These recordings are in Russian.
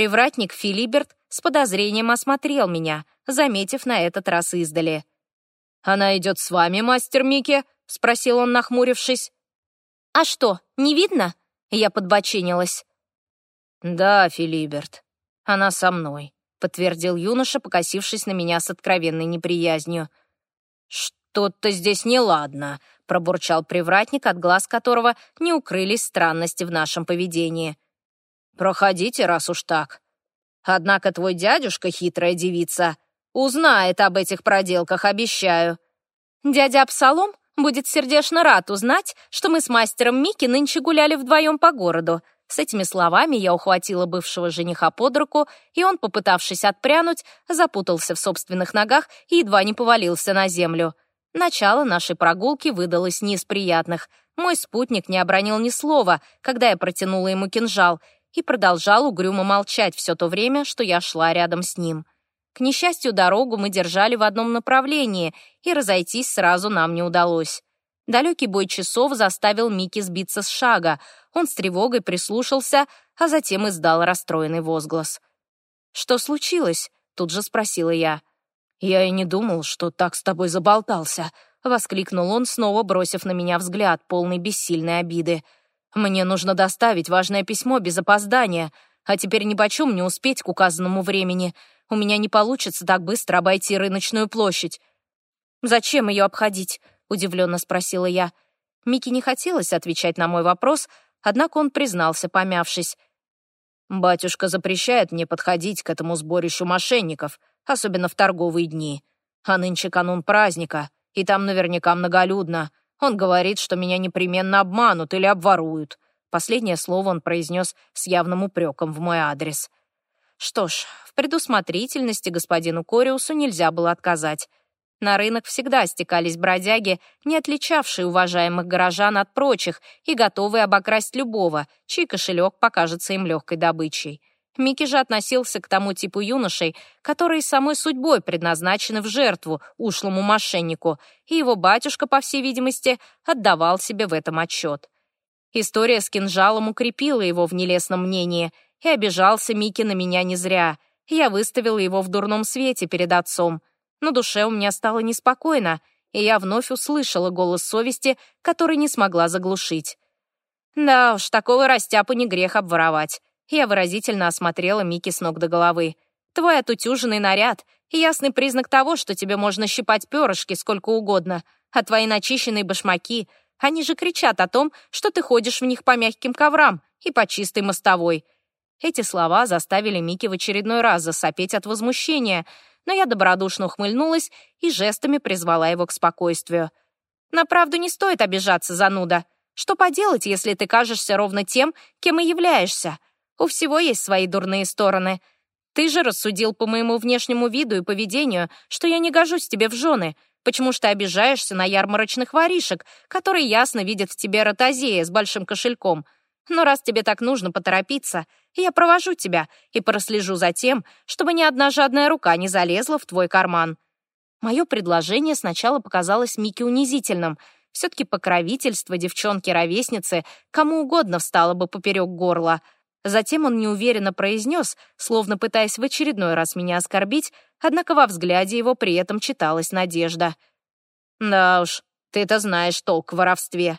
Привратник Филиберт с подозрением осмотрел меня, заметив на этот раз издали. «Она идет с вами, мастер Микки?» — спросил он, нахмурившись. «А что, не видно?» — я подбочинилась. «Да, Филиберт, она со мной», — подтвердил юноша, покосившись на меня с откровенной неприязнью. «Что-то здесь неладно», — пробурчал привратник, от глаз которого не укрылись странности в нашем поведении. «Проходите, раз уж так. Однако твой дядюшка, хитрая девица, узнает об этих проделках, обещаю». «Дядя Абсалом будет сердечно рад узнать, что мы с мастером Микки нынче гуляли вдвоем по городу», с этими словами я ухватила бывшего жениха под руку, и он, попытавшись отпрянуть, запутался в собственных ногах и едва не повалился на землю. Начало нашей прогулки выдалось не из приятных. Мой спутник не обронил ни слова, когда я протянула ему кинжал, и продолжал угрюмо молчать все то время, что я шла рядом с ним. К несчастью, дорогу мы держали в одном направлении, и разойтись сразу нам не удалось. Далекий бой часов заставил Микки сбиться с шага. Он с тревогой прислушался, а затем издал расстроенный возглас. «Что случилось?» — тут же спросила я. «Я и не думал, что так с тобой заболтался», — воскликнул он, снова бросив на меня взгляд, полный бессильной обиды. «Мне нужно доставить важное письмо без опоздания, а теперь нипочем не успеть к указанному времени. У меня не получится так быстро обойти рыночную площадь». «Зачем ее обходить?» — удивленно спросила я. Микки не хотелось отвечать на мой вопрос, однако он признался, помявшись. «Батюшка запрещает мне подходить к этому сборищу мошенников особенно в торговые дни. А нынче канун праздника, и там наверняка многолюдно. Он говорит, что меня непременно обманут или обворуют. Последнее слово он произнес с явным упреком в мой адрес. Что ж, в предусмотрительности господину Кориусу нельзя было отказать. На рынок всегда стекались бродяги, не отличавшие уважаемых горожан от прочих и готовые обокрасть любого, чей кошелек покажется им легкой добычей. Микки же относился к тому типу юношей, которые самой судьбой предназначены в жертву ушлому мошеннику, и его батюшка, по всей видимости, отдавал себе в этом отчет. История с кинжалом укрепила его в нелестном мнении, и обижался Микки на меня не зря. Я выставила его в дурном свете перед отцом. На душе у меня стало неспокойно, и я вновь услышала голос совести, который не смогла заглушить. Да уж, такого растяпу не грех обворовать. Я выразительно осмотрела Мики с ног до головы. «Твой отутюженный наряд — ясный признак того, что тебе можно щипать перышки сколько угодно, а твои начищенные башмаки, они же кричат о том, что ты ходишь в них по мягким коврам и по чистой мостовой». Эти слова заставили Мики в очередной раз засопеть от возмущения, но я добродушно ухмыльнулась и жестами призвала его к спокойствию. «На правду не стоит обижаться, зануда. Что поделать, если ты кажешься ровно тем, кем и являешься?» У всего есть свои дурные стороны. Ты же рассудил по моему внешнему виду и поведению, что я не гожусь тебе в жены, почему что обижаешься на ярмарочных воришек, которые ясно видят в тебе ротозея с большим кошельком. Но раз тебе так нужно поторопиться, я провожу тебя и прослежу за тем, чтобы ни одна жадная рука не залезла в твой карман». Мое предложение сначала показалось Мике унизительным. Все-таки покровительство девчонки-ровесницы кому угодно встало бы поперек горла — Затем он неуверенно произнес, словно пытаясь в очередной раз меня оскорбить, однако во взгляде его при этом читалась надежда. «Да уж, ты-то знаешь толк в воровстве».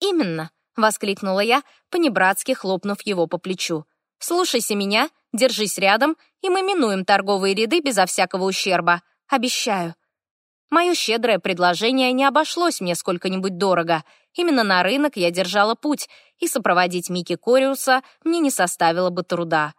«Именно», — воскликнула я, понебратски хлопнув его по плечу. «Слушайся меня, держись рядом, и мы минуем торговые ряды безо всякого ущерба. Обещаю». Мое щедрое предложение не обошлось мне сколько-нибудь дорого. Именно на рынок я держала путь, и сопроводить Микки Кориуса мне не составило бы труда.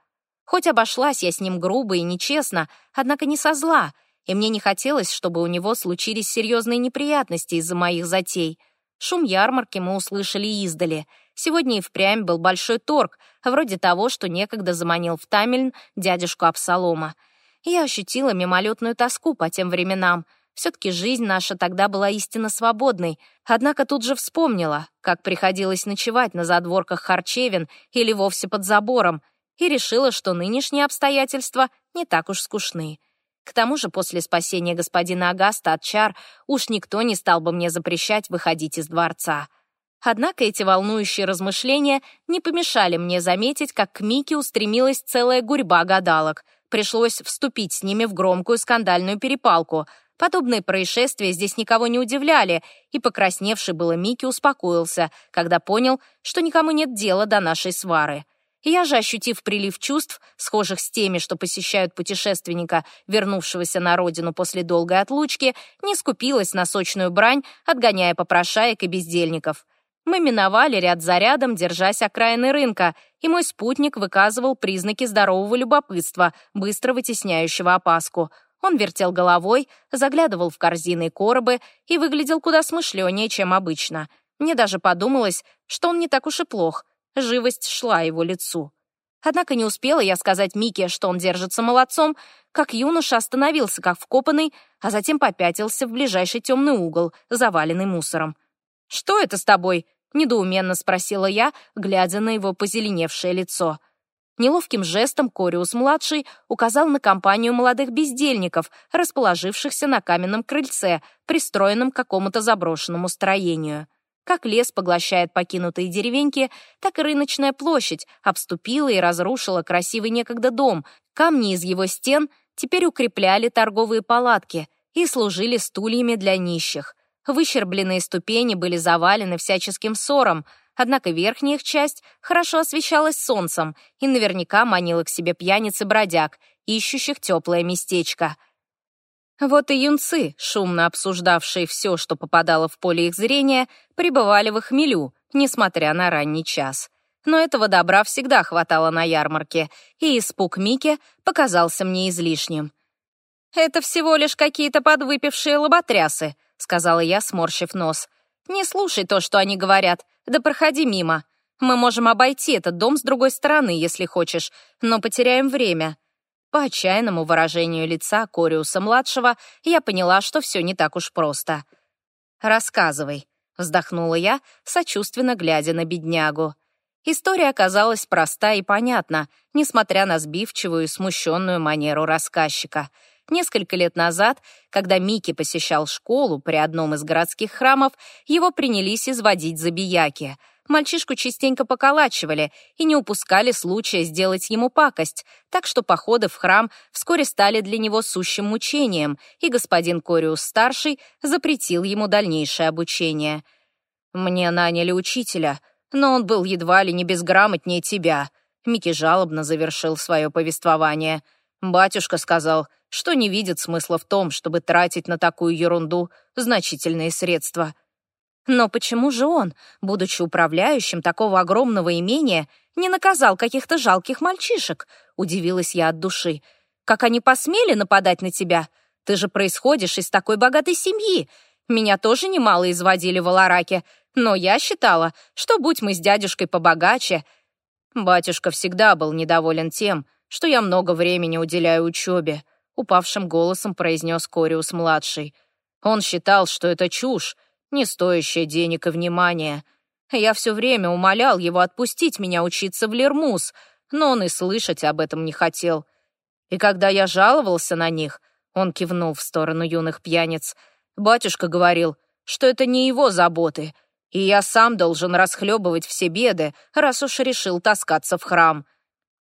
Хоть обошлась я с ним грубо и нечестно, однако не со зла, и мне не хотелось, чтобы у него случились серьезные неприятности из-за моих затей. Шум ярмарки мы услышали издали. Сегодня и впрямь был большой торг, вроде того, что некогда заманил в Тамельн дядюшку Абсалома. Я ощутила мимолетную тоску по тем временам — все-таки жизнь наша тогда была истинно свободной, однако тут же вспомнила, как приходилось ночевать на задворках харчевин или вовсе под забором, и решила, что нынешние обстоятельства не так уж скучны. К тому же после спасения господина Агаста от чар уж никто не стал бы мне запрещать выходить из дворца. Однако эти волнующие размышления не помешали мне заметить, как к Мике устремилась целая гурьба гадалок. Пришлось вступить с ними в громкую скандальную перепалку. Подобные происшествия здесь никого не удивляли, и покрасневший было Микки успокоился, когда понял, что никому нет дела до нашей свары. Я же, ощутив прилив чувств, схожих с теми, что посещают путешественника, вернувшегося на родину после долгой отлучки, не скупилась на сочную брань, отгоняя попрошаек и бездельников. Мы миновали ряд за рядом, держась окраины рынка, и мой спутник выказывал признаки здорового любопытства, быстро вытесняющего опаску. Он вертел головой, заглядывал в корзины и коробы и выглядел куда смышленнее, чем обычно. Мне даже подумалось, что он не так уж и плох — Живость шла его лицу. Однако не успела я сказать Мике, что он держится молодцом, как юноша остановился как вкопанный, а затем попятился в ближайший темный угол, заваленный мусором. «Что это с тобой?» — недоуменно спросила я, глядя на его позеленевшее лицо. Неловким жестом Кориус-младший указал на компанию молодых бездельников, расположившихся на каменном крыльце, пристроенном к какому-то заброшенному строению. Как лес поглощает покинутые деревеньки, так и рыночная площадь обступила и разрушила красивый некогда дом. Камни из его стен теперь укрепляли торговые палатки и служили стульями для нищих. Выщербленные ступени были завалены всяческим ссором, однако верхняя их часть хорошо освещалась солнцем и наверняка манила к себе пьяниц и бродяг, ищущих теплое местечко — вот и юнцы, шумно обсуждавшие все, что попадало в поле их зрения, пребывали в хмелю, несмотря на ранний час. Но этого добра всегда хватало на ярмарке, и испуг Мики показался мне излишним. «Это всего лишь какие-то подвыпившие лоботрясы», — сказала я, сморщив нос. «Не слушай то, что они говорят, да проходи мимо. Мы можем обойти этот дом с другой стороны, если хочешь, но потеряем время. По отчаянному выражению лица Кориуса-младшего я поняла, что все не так уж просто. «Рассказывай», — вздохнула я, сочувственно глядя на беднягу. История оказалась проста и понятна, несмотря на сбивчивую и смущенную манеру рассказчика. Несколько лет назад, когда Микки посещал школу при одном из городских храмов, его принялись изводить забияки — Мальчишку частенько поколачивали и не упускали случая сделать ему пакость, так что походы в храм вскоре стали для него сущим мучением, и господин Кориус-старший запретил ему дальнейшее обучение. «Мне наняли учителя, но он был едва ли не безграмотнее тебя», Микки жалобно завершил свое повествование. Батюшка сказал, что не видит смысла в том, чтобы тратить на такую ерунду значительные средства — но почему же он, будучи управляющим такого огромного имения, не наказал каких-то жалких мальчишек? Удивилась я от души. Как они посмели нападать на тебя? Ты же происходишь из такой богатой семьи. Меня тоже немало изводили в Алараке, но я считала, что будь мы с дядюшкой побогаче... Батюшка всегда был недоволен тем, что я много времени уделяю учебе, упавшим голосом произнес Кориус-младший. Он считал, что это чушь, не стоящее денег и внимания. Я все время умолял его отпустить меня учиться в Лермус, но он и слышать об этом не хотел. И когда я жаловался на них, он кивнул в сторону юных пьяниц, батюшка говорил, что это не его заботы, и я сам должен расхлебывать все беды, раз уж решил таскаться в храм.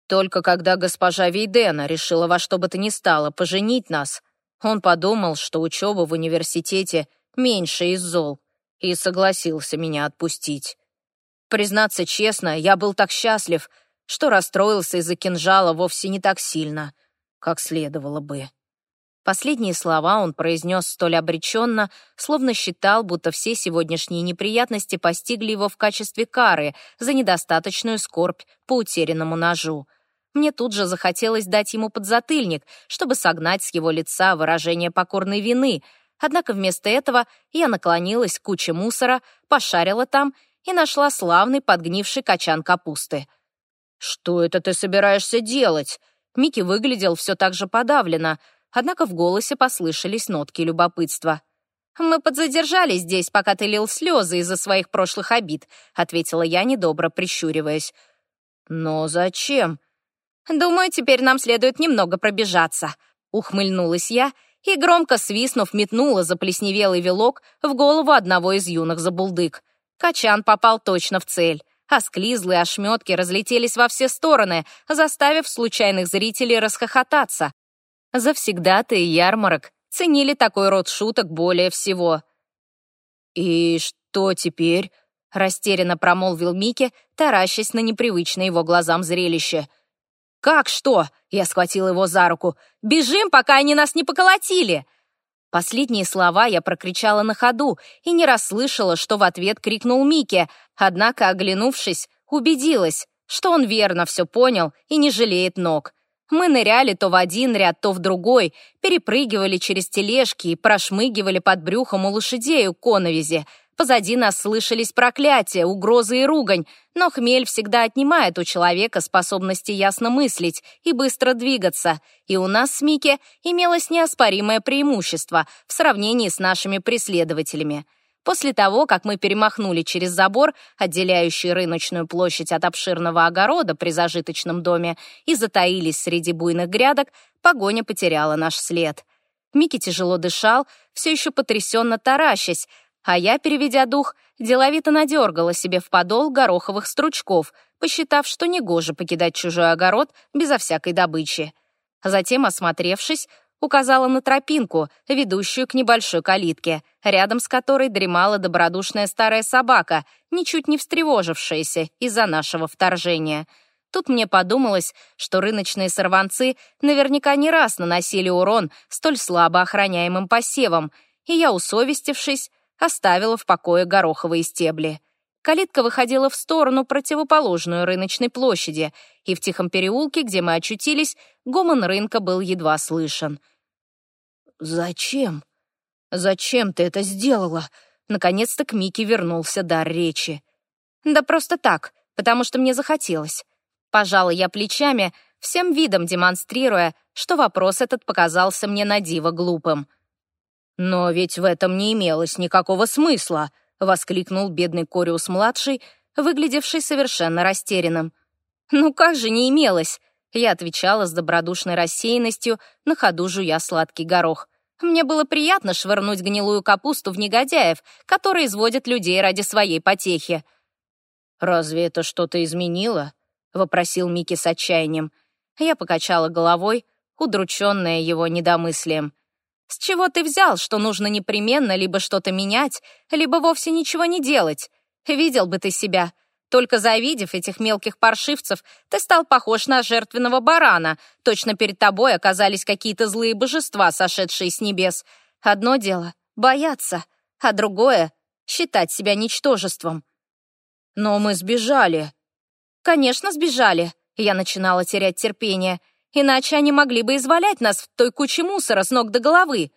Только когда госпожа Вейдена решила во что бы то ни стало поженить нас, он подумал, что учеба в университете меньше из зол, и согласился меня отпустить. Признаться честно, я был так счастлив, что расстроился из-за кинжала вовсе не так сильно, как следовало бы. Последние слова он произнес столь обреченно, словно считал, будто все сегодняшние неприятности постигли его в качестве кары за недостаточную скорбь по утерянному ножу. Мне тут же захотелось дать ему подзатыльник, чтобы согнать с его лица выражение покорной вины — Однако вместо этого я наклонилась к куче мусора, пошарила там и нашла славный подгнивший качан капусты. «Что это ты собираешься делать?» Микки выглядел все так же подавленно, однако в голосе послышались нотки любопытства. «Мы подзадержались здесь, пока ты лил слезы из-за своих прошлых обид», ответила я, недобро прищуриваясь. «Но зачем?» «Думаю, теперь нам следует немного пробежаться», ухмыльнулась я и, громко свистнув, метнула заплесневелый вилок в голову одного из юных забулдык. Качан попал точно в цель, а склизлые ошметки разлетелись во все стороны, заставив случайных зрителей расхохотаться. Завсегдатые ярмарок ценили такой род шуток более всего. «И что теперь?» — растерянно промолвил Микки, таращась на непривычное его глазам зрелище. «Как что?» — я схватил его за руку. «Бежим, пока они нас не поколотили!» Последние слова я прокричала на ходу и не расслышала, что в ответ крикнул Микки, однако, оглянувшись, убедилась, что он верно все понял и не жалеет ног. Мы ныряли то в один ряд, то в другой, перепрыгивали через тележки и прошмыгивали под брюхом у лошадей у коновизи. Позади нас слышались проклятия, угрозы и ругань, но хмель всегда отнимает у человека способности ясно мыслить и быстро двигаться, и у нас с Микки имелось неоспоримое преимущество в сравнении с нашими преследователями. После того, как мы перемахнули через забор, отделяющий рыночную площадь от обширного огорода при зажиточном доме, и затаились среди буйных грядок, погоня потеряла наш след. Микки тяжело дышал, все еще потрясенно таращась, а я, переведя дух, деловито надергала себе в подол гороховых стручков, посчитав, что негоже покидать чужой огород безо всякой добычи. Затем, осмотревшись, указала на тропинку, ведущую к небольшой калитке, рядом с которой дремала добродушная старая собака, ничуть не встревожившаяся из-за нашего вторжения. Тут мне подумалось, что рыночные сорванцы наверняка не раз наносили урон столь слабо охраняемым посевам, и я, усовестившись, оставила в покое гороховые стебли. Калитка выходила в сторону, противоположную рыночной площади, и в тихом переулке, где мы очутились, гомон рынка был едва слышен. «Зачем? Зачем ты это сделала?» Наконец-то к Мике вернулся дар речи. «Да просто так, потому что мне захотелось». Пожала я плечами, всем видом демонстрируя, что вопрос этот показался мне на диво глупым. «Но ведь в этом не имелось никакого смысла», — воскликнул бедный Кориус-младший, выглядевший совершенно растерянным. «Ну как же не имелось?» Я отвечала с добродушной рассеянностью, на ходу жуя сладкий горох. Мне было приятно швырнуть гнилую капусту в негодяев, которые изводят людей ради своей потехи. «Разве это что-то изменило?» — вопросил Микки с отчаянием. Я покачала головой, удрученная его недомыслием. С чего ты взял, что нужно непременно либо что-то менять, либо вовсе ничего не делать? Видел бы ты себя. Только завидев этих мелких паршивцев, ты стал похож на жертвенного барана. Точно перед тобой оказались какие-то злые божества, сошедшие с небес. Одно дело — бояться, а другое — считать себя ничтожеством. Но мы сбежали. Конечно, сбежали. Я начинала терять терпение — иначе они могли бы извалять нас в той куче мусора с ног до головы.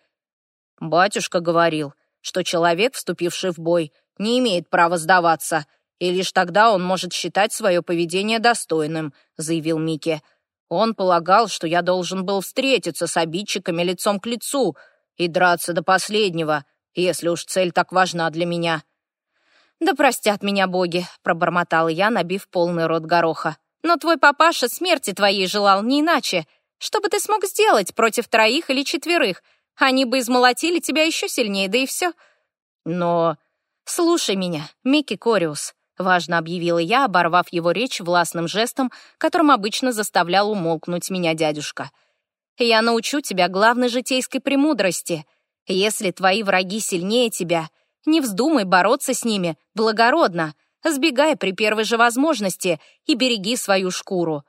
Батюшка говорил, что человек, вступивший в бой, не имеет права сдаваться, и лишь тогда он может считать свое поведение достойным, заявил Микки. Он полагал, что я должен был встретиться с обидчиками лицом к лицу и драться до последнего, если уж цель так важна для меня. «Да простят меня боги», — пробормотала я, набив полный рот гороха. Но твой папаша смерти твоей желал не иначе. Что бы ты смог сделать против троих или четверых? Они бы измолотили тебя еще сильнее, да и все. Но... Слушай меня, Микки Кориус, важно объявила я, оборвав его речь властным жестом, которым обычно заставлял умолкнуть меня дядюшка. Я научу тебя главной житейской премудрости. Если твои враги сильнее тебя, не вздумай бороться с ними благородно, Сбегай при первой же возможности и береги свою шкуру.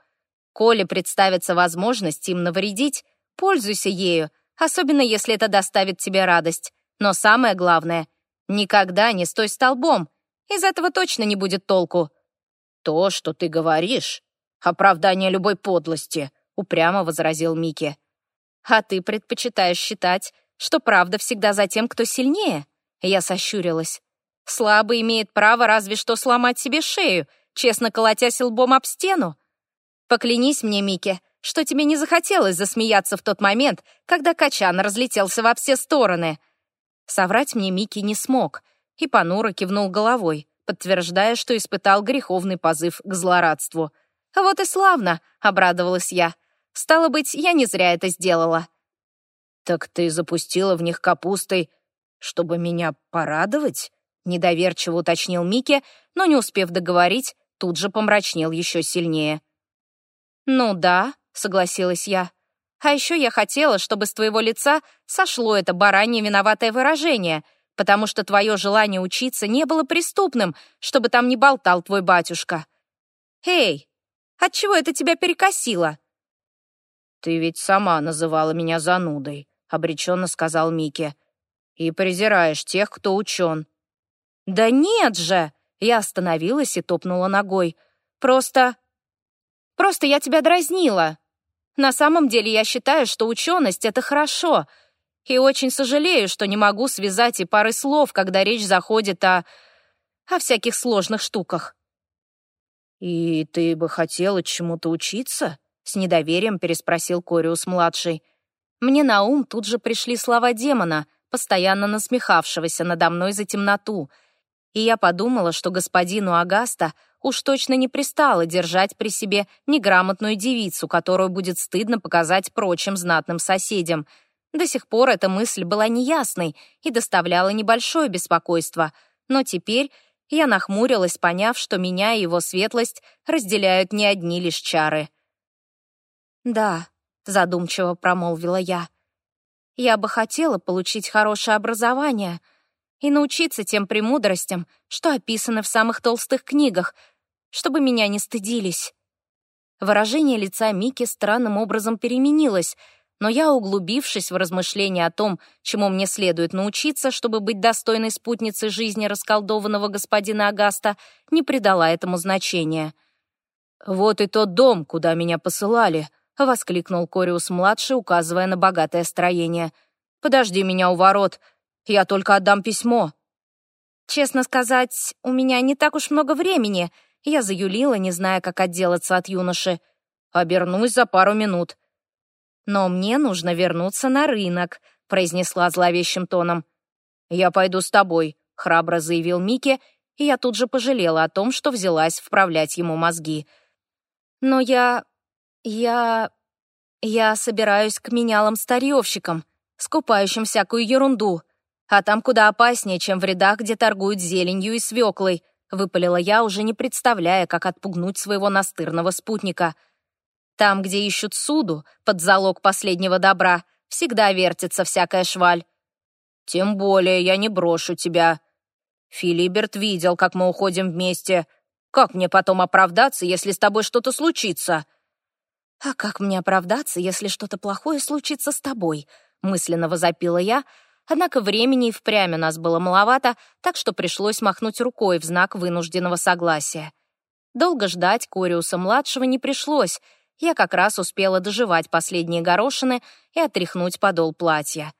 Коли представится возможность им навредить, пользуйся ею, особенно если это доставит тебе радость. Но самое главное, никогда не стой столбом. Из этого точно не будет толку. То, что ты говоришь, оправдание любой подлости, упрямо возразил Микки. А ты предпочитаешь считать, что правда всегда за тем, кто сильнее? Я сощурилась. Слабый имеет право разве что сломать себе шею, честно колотясь лбом об стену. Поклянись мне, Микки, что тебе не захотелось засмеяться в тот момент, когда Качан разлетелся во все стороны. Соврать мне Микки не смог и понуро кивнул головой, подтверждая, что испытал греховный позыв к злорадству. «Вот и славно!» — обрадовалась я. «Стало быть, я не зря это сделала». «Так ты запустила в них капустой, чтобы меня порадовать?» Недоверчиво уточнил Микки, но, не успев договорить, тут же помрачнел еще сильнее. «Ну да», — согласилась я. «А еще я хотела, чтобы с твоего лица сошло это баранье виноватое выражение, потому что твое желание учиться не было преступным, чтобы там не болтал твой батюшка. Эй, отчего это тебя перекосило?» «Ты ведь сама называла меня занудой», — обреченно сказал Микки. «И презираешь тех, кто учен». «Да нет же!» — я остановилась и топнула ногой. «Просто... просто я тебя дразнила. На самом деле я считаю, что ученость — это хорошо, и очень сожалею, что не могу связать и пары слов, когда речь заходит о... о всяких сложных штуках». «И ты бы хотела чему-то учиться?» — с недоверием переспросил Кориус-младший. Мне на ум тут же пришли слова демона, постоянно насмехавшегося надо мной за темноту, и я подумала, что господину Агаста уж точно не пристало держать при себе неграмотную девицу, которую будет стыдно показать прочим знатным соседям. До сих пор эта мысль была неясной и доставляла небольшое беспокойство, но теперь я нахмурилась, поняв, что меня и его светлость разделяют не одни лишь чары. «Да», — задумчиво промолвила я. «Я бы хотела получить хорошее образование и научиться тем премудростям, что описаны в самых толстых книгах, чтобы меня не стыдились». Выражение лица Мики странным образом переменилось, но я, углубившись в размышления о том, чему мне следует научиться, чтобы быть достойной спутницей жизни расколдованного господина Агаста, не придала этому значения. «Вот и тот дом, куда меня посылали», — воскликнул Кориус-младший, указывая на богатое строение. «Подожди меня у ворот. Я только отдам письмо». «Честно сказать, у меня не так уж много времени», — я заюлила, не зная, как отделаться от юноши. «Обернусь за пару минут». «Но мне нужно вернуться на рынок», — произнесла зловещим тоном. «Я пойду с тобой», — храбро заявил Микки, и я тут же пожалела о том, что взялась вправлять ему мозги. «Но я «Я... я собираюсь к менялам-старьевщикам, скупающим всякую ерунду. А там куда опаснее, чем в рядах, где торгуют зеленью и свеклой», выпалила я, уже не представляя, как отпугнуть своего настырного спутника. «Там, где ищут суду, под залог последнего добра, всегда вертится всякая шваль». «Тем более я не брошу тебя. Филиберт видел, как мы уходим вместе. Как мне потом оправдаться, если с тобой что-то случится?» «А как мне оправдаться, если что-то плохое случится с тобой?» — мысленно возопила я, однако времени и впрямь у нас было маловато, так что пришлось махнуть рукой в знак вынужденного согласия. Долго ждать Кориуса-младшего не пришлось, я как раз успела доживать последние горошины и отряхнуть подол платья.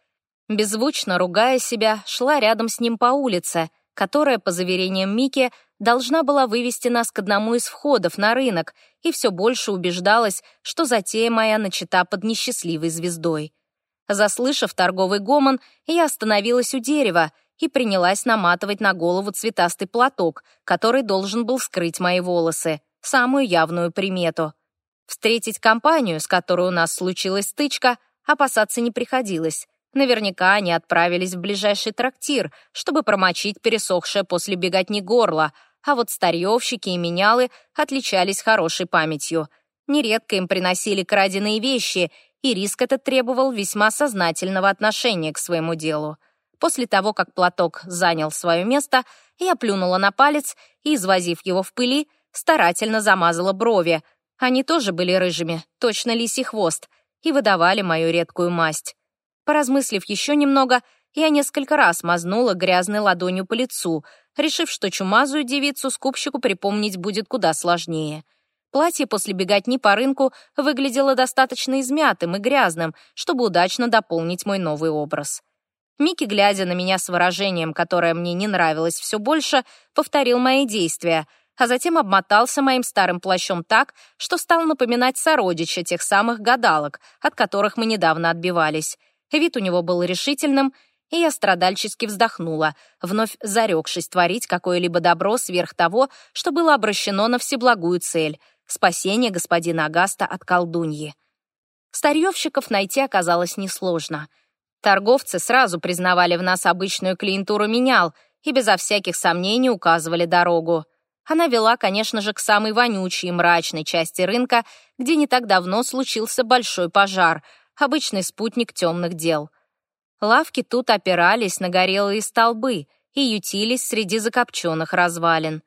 Беззвучно ругая себя, шла рядом с ним по улице, которая, по заверениям Мики, должна была вывести нас к одному из входов на рынок и все больше убеждалась, что затея моя начата под несчастливой звездой. Заслышав торговый гомон, я остановилась у дерева и принялась наматывать на голову цветастый платок, который должен был скрыть мои волосы, самую явную примету. Встретить компанию, с которой у нас случилась стычка, опасаться не приходилось. Наверняка они отправились в ближайший трактир, чтобы промочить пересохшее после беготни горло, а вот старьевщики и менялы отличались хорошей памятью. Нередко им приносили краденые вещи, и риск этот требовал весьма сознательного отношения к своему делу. После того, как платок занял свое место, я плюнула на палец и, извозив его в пыли, старательно замазала брови. Они тоже были рыжими, точно лисий хвост, и выдавали мою редкую масть. Поразмыслив еще немного, я несколько раз мазнула грязной ладонью по лицу, решив, что чумазую девицу скупщику припомнить будет куда сложнее. Платье после беготни по рынку выглядело достаточно измятым и грязным, чтобы удачно дополнить мой новый образ. Микки, глядя на меня с выражением, которое мне не нравилось все больше, повторил мои действия, а затем обмотался моим старым плащом так, что стал напоминать сородича тех самых гадалок, от которых мы недавно отбивались. Вид у него был решительным, и я страдальчески вздохнула, вновь зарекшись творить какое-либо добро сверх того, что было обращено на всеблагую цель — спасение господина Агаста от колдуньи. Старьевщиков найти оказалось несложно. Торговцы сразу признавали в нас обычную клиентуру менял, и безо всяких сомнений указывали дорогу. Она вела, конечно же, к самой вонючей и мрачной части рынка, где не так давно случился большой пожар, обычный спутник темных дел. Лавки тут опирались на горелые столбы и ютились среди закопченных развалин.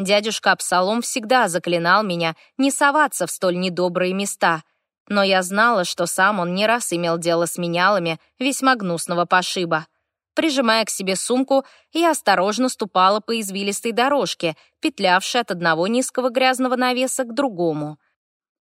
Дядюшка Абсалом всегда заклинал меня не соваться в столь недобрые места, но я знала, что сам он не раз имел дело с менялами весьма гнусного пошиба. Прижимая к себе сумку, я осторожно ступала по извилистой дорожке, петлявшей от одного низкого грязного навеса к другому.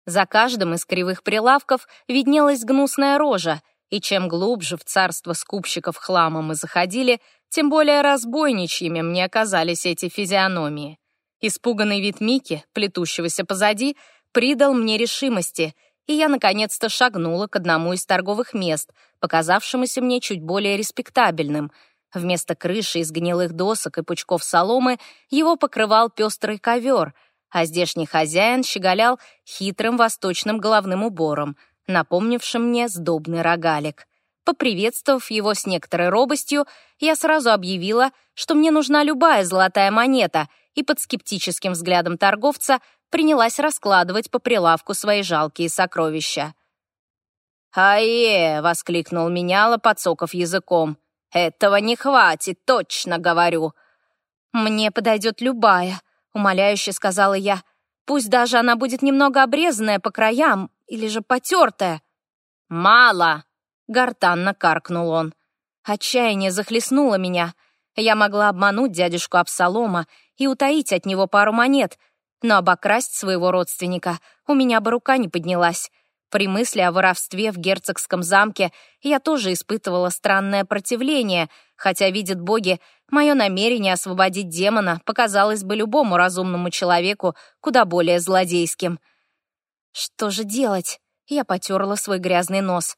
За каждым из кривых прилавков виднелась гнусная рожа, и чем глубже в царство скупщиков хлама мы заходили, тем более разбойничьими мне оказались эти физиономии. Испуганный вид Мики, плетущегося позади, придал мне решимости — и я наконец-то шагнула к одному из торговых мест, показавшемуся мне чуть более респектабельным. Вместо крыши из гнилых досок и пучков соломы его покрывал пестрый ковер, а здешний хозяин щеголял хитрым восточным головным убором, напомнившим мне сдобный рогалик. Поприветствовав его с некоторой робостью, я сразу объявила, что мне нужна любая золотая монета, и под скептическим взглядом торговца принялась раскладывать по прилавку свои жалкие сокровища. «Ае!» — воскликнул меняла, подсоков языком. «Этого не хватит, точно говорю!» «Мне подойдет любая», — умоляюще сказала я. «Пусть даже она будет немного обрезанная по краям или же потертая». «Мало!» — гортанно каркнул он. Отчаяние захлестнуло меня. Я могла обмануть дядюшку Абсалома и утаить от него пару монет, но обокрасть своего родственника у меня бы рука не поднялась. При мысли о воровстве в герцогском замке я тоже испытывала странное противление, хотя, видят боги, мое намерение освободить демона показалось бы любому разумному человеку куда более злодейским. Что же делать? Я потерла свой грязный нос.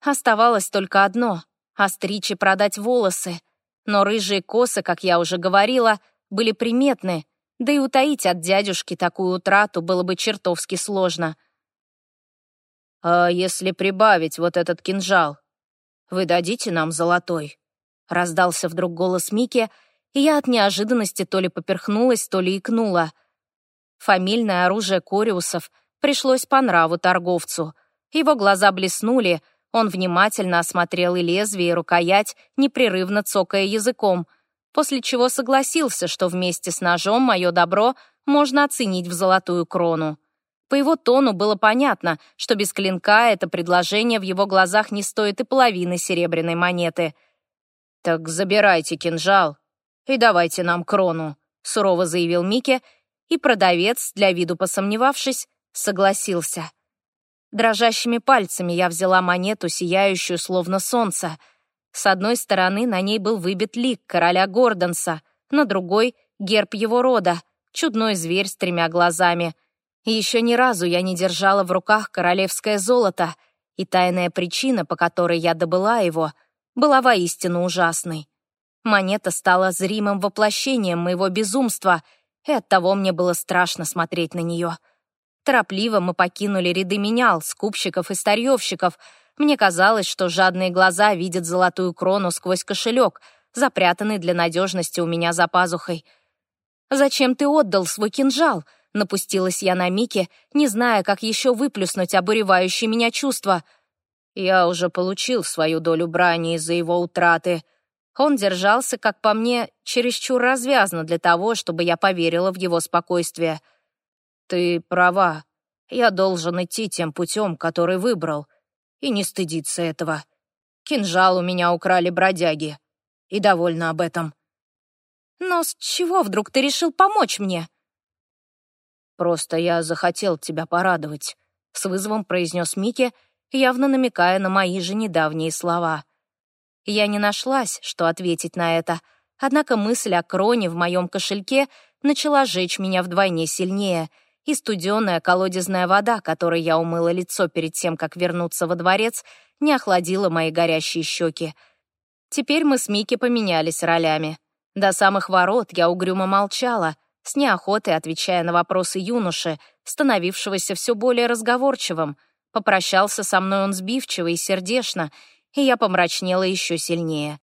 Оставалось только одно — остричь и продать волосы. Но рыжие косы, как я уже говорила, были приметны — да и утаить от дядюшки такую утрату было бы чертовски сложно. «А если прибавить вот этот кинжал, вы дадите нам золотой?» Раздался вдруг голос Мики, и я от неожиданности то ли поперхнулась, то ли икнула. Фамильное оружие Кориусов пришлось по нраву торговцу. Его глаза блеснули, он внимательно осмотрел и лезвие, и рукоять, непрерывно цокая языком — после чего согласился, что вместе с ножом мое добро можно оценить в золотую крону. По его тону было понятно, что без клинка это предложение в его глазах не стоит и половины серебряной монеты. «Так забирайте кинжал и давайте нам крону», — сурово заявил Микки, и продавец, для виду посомневавшись, согласился. Дрожащими пальцами я взяла монету, сияющую словно солнце — с одной стороны на ней был выбит лик короля Гордонса, на другой — герб его рода, чудной зверь с тремя глазами. И еще ни разу я не держала в руках королевское золото, и тайная причина, по которой я добыла его, была воистину ужасной. Монета стала зримым воплощением моего безумства, и оттого мне было страшно смотреть на нее. Торопливо мы покинули ряды менял, скупщиков и старьевщиков — мне казалось, что жадные глаза видят золотую крону сквозь кошелек, запрятанный для надежности у меня за пазухой. «Зачем ты отдал свой кинжал?» — напустилась я на Мике, не зная, как еще выплюснуть обуревающие меня чувства. Я уже получил свою долю брани из-за его утраты. Он держался, как по мне, чересчур развязно для того, чтобы я поверила в его спокойствие. «Ты права. Я должен идти тем путем, который выбрал», и не стыдиться этого. Кинжал у меня украли бродяги. И довольна об этом. Но с чего вдруг ты решил помочь мне? Просто я захотел тебя порадовать, с вызовом произнес Микки, явно намекая на мои же недавние слова. Я не нашлась, что ответить на это, однако мысль о кроне в моем кошельке начала жечь меня вдвойне сильнее — и студеная колодезная вода, которой я умыла лицо перед тем, как вернуться во дворец, не охладила мои горящие щеки. Теперь мы с Микки поменялись ролями. До самых ворот я угрюмо молчала, с неохотой отвечая на вопросы юноши, становившегося все более разговорчивым. Попрощался со мной он сбивчиво и сердечно, и я помрачнела еще сильнее.